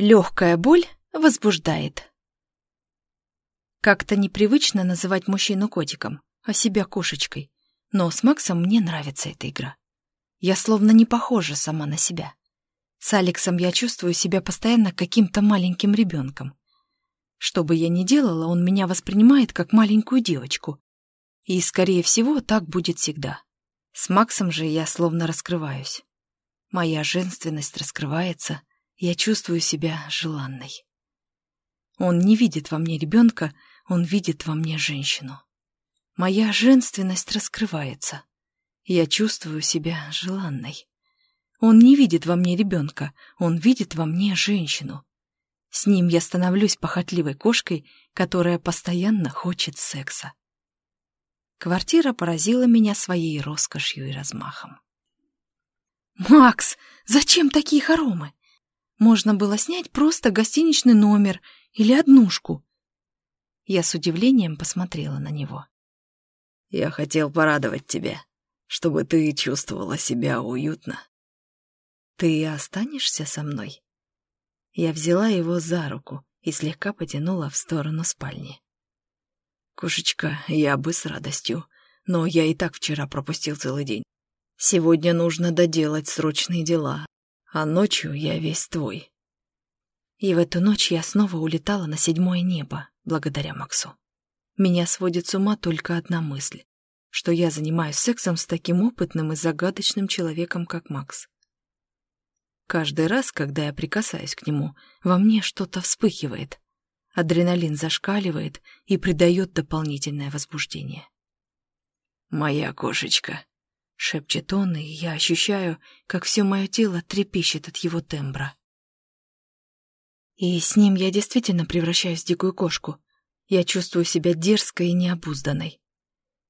Легкая боль возбуждает. Как-то непривычно называть мужчину котиком, а себя кошечкой. Но с Максом мне нравится эта игра. Я словно не похожа сама на себя. С Алексом я чувствую себя постоянно каким-то маленьким ребенком. Что бы я ни делала, он меня воспринимает как маленькую девочку. И, скорее всего, так будет всегда. С Максом же я словно раскрываюсь. Моя женственность раскрывается, я чувствую себя желанной. Он не видит во мне ребенка, он видит во мне женщину. Моя женственность раскрывается. Я чувствую себя желанной. Он не видит во мне ребенка, он видит во мне женщину. С ним я становлюсь похотливой кошкой, которая постоянно хочет секса. Квартира поразила меня своей роскошью и размахом. «Макс, зачем такие хоромы? Можно было снять просто гостиничный номер или однушку». Я с удивлением посмотрела на него. «Я хотел порадовать тебя, чтобы ты чувствовала себя уютно». «Ты останешься со мной?» Я взяла его за руку и слегка потянула в сторону спальни. «Кошечка, я бы с радостью, но я и так вчера пропустил целый день. Сегодня нужно доделать срочные дела, а ночью я весь твой. И в эту ночь я снова улетала на седьмое небо, благодаря Максу. Меня сводит с ума только одна мысль, что я занимаюсь сексом с таким опытным и загадочным человеком, как Макс. Каждый раз, когда я прикасаюсь к нему, во мне что-то вспыхивает. Адреналин зашкаливает и придает дополнительное возбуждение. «Моя кошечка», — шепчет он, и я ощущаю, как все мое тело трепещет от его тембра. И с ним я действительно превращаюсь в дикую кошку. Я чувствую себя дерзкой и необузданной.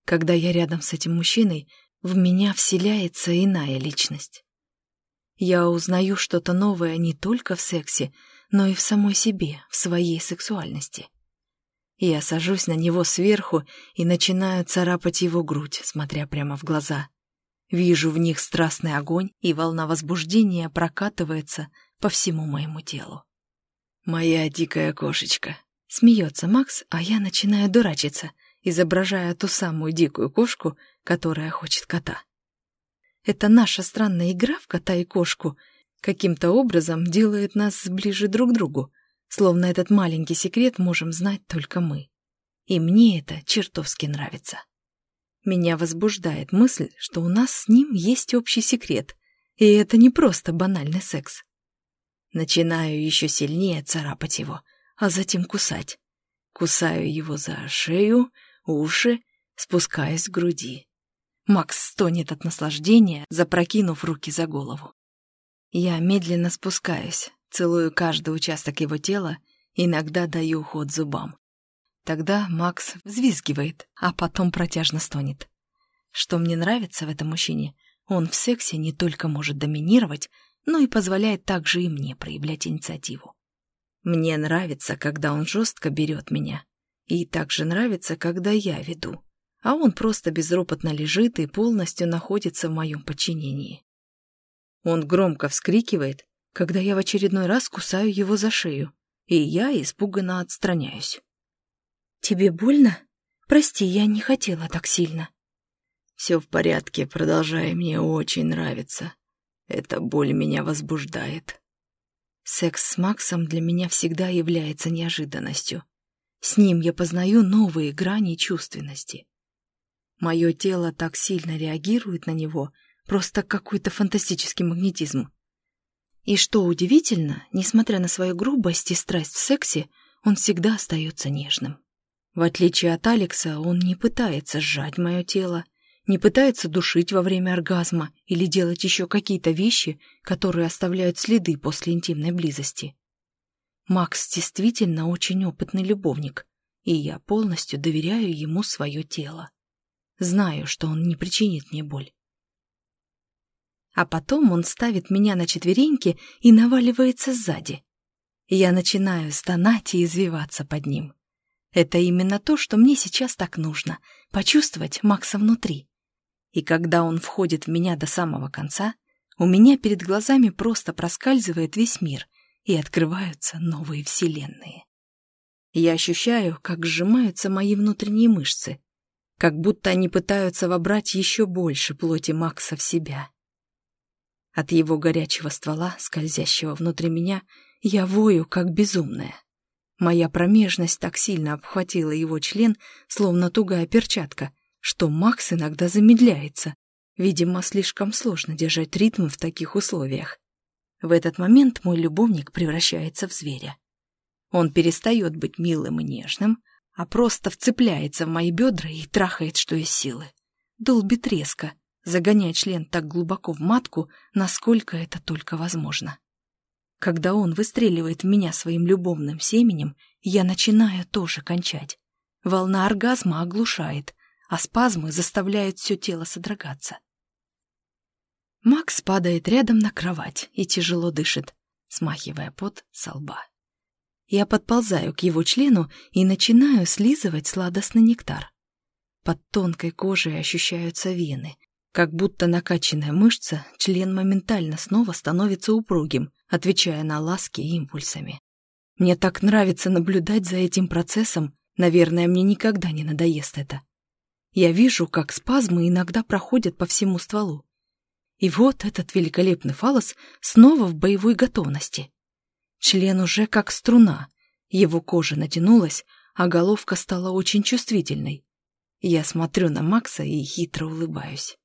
Когда я рядом с этим мужчиной, в меня вселяется иная личность. Я узнаю что-то новое не только в сексе, но и в самой себе, в своей сексуальности. Я сажусь на него сверху и начинаю царапать его грудь, смотря прямо в глаза. Вижу в них страстный огонь, и волна возбуждения прокатывается по всему моему телу. «Моя дикая кошечка», — смеется Макс, а я начинаю дурачиться, изображая ту самую дикую кошку, которая хочет кота. Это наша странная игра в кота и кошку каким-то образом делает нас ближе друг к другу, словно этот маленький секрет можем знать только мы. И мне это чертовски нравится. Меня возбуждает мысль, что у нас с ним есть общий секрет, и это не просто банальный секс. Начинаю еще сильнее царапать его, а затем кусать. Кусаю его за шею, уши, спускаясь к груди. Макс стонет от наслаждения, запрокинув руки за голову. Я медленно спускаюсь, целую каждый участок его тела, иногда даю ход зубам. Тогда Макс взвизгивает, а потом протяжно стонет. Что мне нравится в этом мужчине, он в сексе не только может доминировать, но и позволяет также и мне проявлять инициативу. Мне нравится, когда он жестко берет меня. И также нравится, когда я веду. А он просто безропотно лежит и полностью находится в моем подчинении. Он громко вскрикивает, когда я в очередной раз кусаю его за шею, и я испуганно отстраняюсь. «Тебе больно? Прости, я не хотела так сильно». «Все в порядке, продолжай, мне очень нравится. Эта боль меня возбуждает». Секс с Максом для меня всегда является неожиданностью. С ним я познаю новые грани чувственности. Мое тело так сильно реагирует на него, просто какой-то фантастический магнетизм. И что удивительно, несмотря на свою грубость и страсть в сексе, он всегда остается нежным. В отличие от Алекса, он не пытается сжать мое тело, не пытается душить во время оргазма или делать еще какие-то вещи, которые оставляют следы после интимной близости. Макс действительно очень опытный любовник, и я полностью доверяю ему свое тело. Знаю, что он не причинит мне боль. А потом он ставит меня на четвереньки и наваливается сзади. Я начинаю стонать и извиваться под ним. Это именно то, что мне сейчас так нужно — почувствовать Макса внутри. И когда он входит в меня до самого конца, у меня перед глазами просто проскальзывает весь мир, и открываются новые вселенные. Я ощущаю, как сжимаются мои внутренние мышцы, как будто они пытаются вобрать еще больше плоти Макса в себя. От его горячего ствола, скользящего внутри меня, я вою, как безумная. Моя промежность так сильно обхватила его член, словно тугая перчатка, что Макс иногда замедляется. Видимо, слишком сложно держать ритм в таких условиях. В этот момент мой любовник превращается в зверя. Он перестает быть милым и нежным, а просто вцепляется в мои бедра и трахает, что из силы. Долбит резко, загоняя член так глубоко в матку, насколько это только возможно. Когда он выстреливает в меня своим любовным семенем, я начинаю тоже кончать. Волна оргазма оглушает, а спазмы заставляют все тело содрогаться. Макс падает рядом на кровать и тяжело дышит, смахивая пот со лба. Я подползаю к его члену и начинаю слизывать сладостный нектар. Под тонкой кожей ощущаются вены. Как будто накачанная мышца, член моментально снова становится упругим, отвечая на ласки импульсами. Мне так нравится наблюдать за этим процессом, наверное, мне никогда не надоест это. Я вижу, как спазмы иногда проходят по всему стволу. И вот этот великолепный фалос снова в боевой готовности. Член уже как струна, его кожа натянулась, а головка стала очень чувствительной. Я смотрю на Макса и хитро улыбаюсь.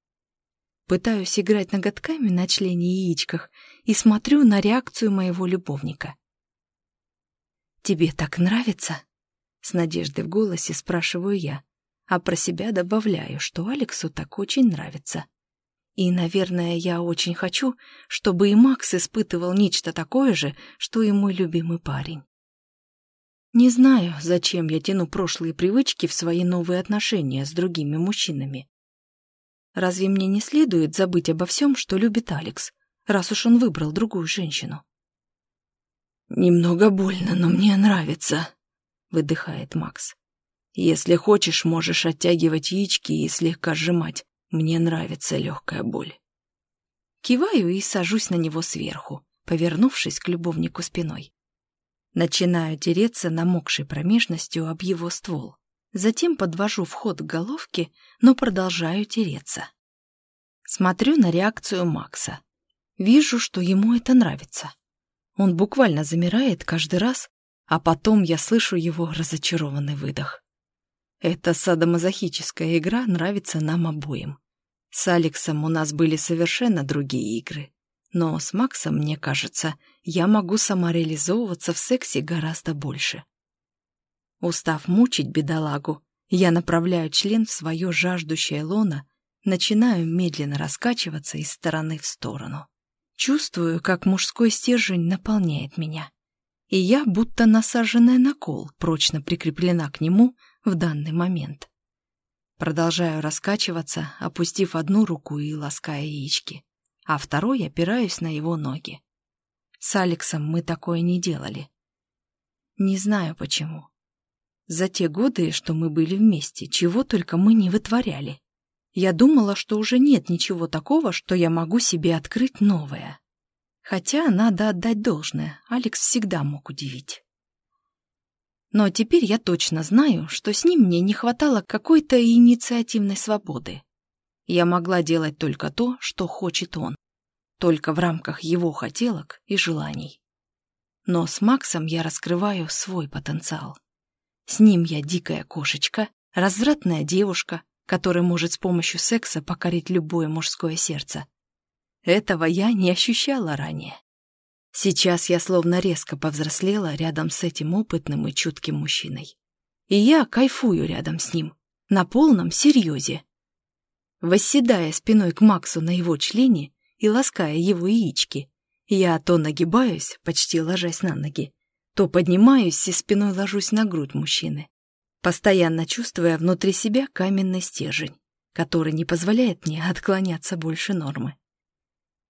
Пытаюсь играть ноготками на члене яичках и смотрю на реакцию моего любовника. «Тебе так нравится?» С надеждой в голосе спрашиваю я, а про себя добавляю, что Алексу так очень нравится. И, наверное, я очень хочу, чтобы и Макс испытывал нечто такое же, что и мой любимый парень. Не знаю, зачем я тяну прошлые привычки в свои новые отношения с другими мужчинами. Разве мне не следует забыть обо всем, что любит Алекс, раз уж он выбрал другую женщину? «Немного больно, но мне нравится», — выдыхает Макс. «Если хочешь, можешь оттягивать яички и слегка сжимать. Мне нравится легкая боль. Киваю и сажусь на него сверху, повернувшись к любовнику спиной. Начинаю тереться намокшей промежностью об его ствол. Затем подвожу вход к головке, но продолжаю тереться. Смотрю на реакцию Макса. Вижу, что ему это нравится. Он буквально замирает каждый раз, а потом я слышу его разочарованный выдох. Эта садомазохическая игра нравится нам обоим. С Алексом у нас были совершенно другие игры. Но с Максом, мне кажется, я могу самореализовываться в сексе гораздо больше. Устав мучить бедолагу, я направляю член в свое жаждущее лоно, начинаю медленно раскачиваться из стороны в сторону. Чувствую, как мужской стержень наполняет меня. И я, будто насаженная на кол, прочно прикреплена к нему в данный момент. Продолжаю раскачиваться, опустив одну руку и лаская яички, а второй опираюсь на его ноги. С Алексом мы такое не делали. Не знаю почему. За те годы, что мы были вместе, чего только мы не вытворяли. Я думала, что уже нет ничего такого, что я могу себе открыть новое. Хотя надо отдать должное, Алекс всегда мог удивить. Но теперь я точно знаю, что с ним мне не хватало какой-то инициативной свободы. Я могла делать только то, что хочет он, только в рамках его хотелок и желаний. Но с Максом я раскрываю свой потенциал. С ним я дикая кошечка, развратная девушка, которая может с помощью секса покорить любое мужское сердце. Этого я не ощущала ранее. Сейчас я словно резко повзрослела рядом с этим опытным и чутким мужчиной. И я кайфую рядом с ним, на полном серьезе. Восседая спиной к Максу на его члене и лаская его яички, я то нагибаюсь, почти ложась на ноги, то поднимаюсь и спиной ложусь на грудь мужчины, постоянно чувствуя внутри себя каменный стержень, который не позволяет мне отклоняться больше нормы.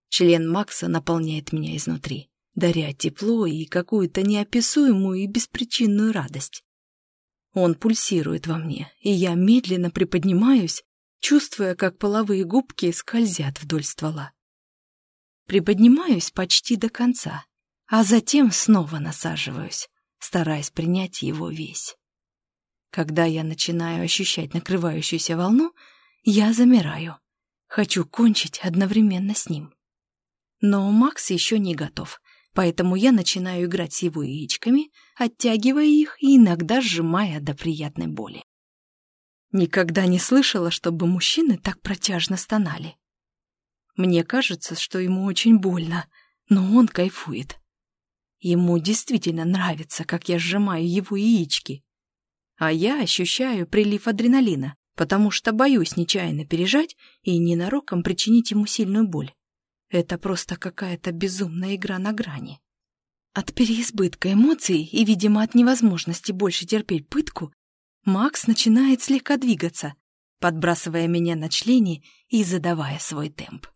Член Макса наполняет меня изнутри даря тепло и какую-то неописуемую и беспричинную радость. Он пульсирует во мне, и я медленно приподнимаюсь, чувствуя, как половые губки скользят вдоль ствола. Приподнимаюсь почти до конца, а затем снова насаживаюсь, стараясь принять его весь. Когда я начинаю ощущать накрывающуюся волну, я замираю. Хочу кончить одновременно с ним. Но Макс еще не готов, поэтому я начинаю играть с его яичками, оттягивая их и иногда сжимая до приятной боли. Никогда не слышала, чтобы мужчины так протяжно стонали. Мне кажется, что ему очень больно, но он кайфует. Ему действительно нравится, как я сжимаю его яички. А я ощущаю прилив адреналина, потому что боюсь нечаянно пережать и ненароком причинить ему сильную боль. Это просто какая-то безумная игра на грани. От переизбытка эмоций и, видимо, от невозможности больше терпеть пытку, Макс начинает слегка двигаться, подбрасывая меня на члене и задавая свой темп.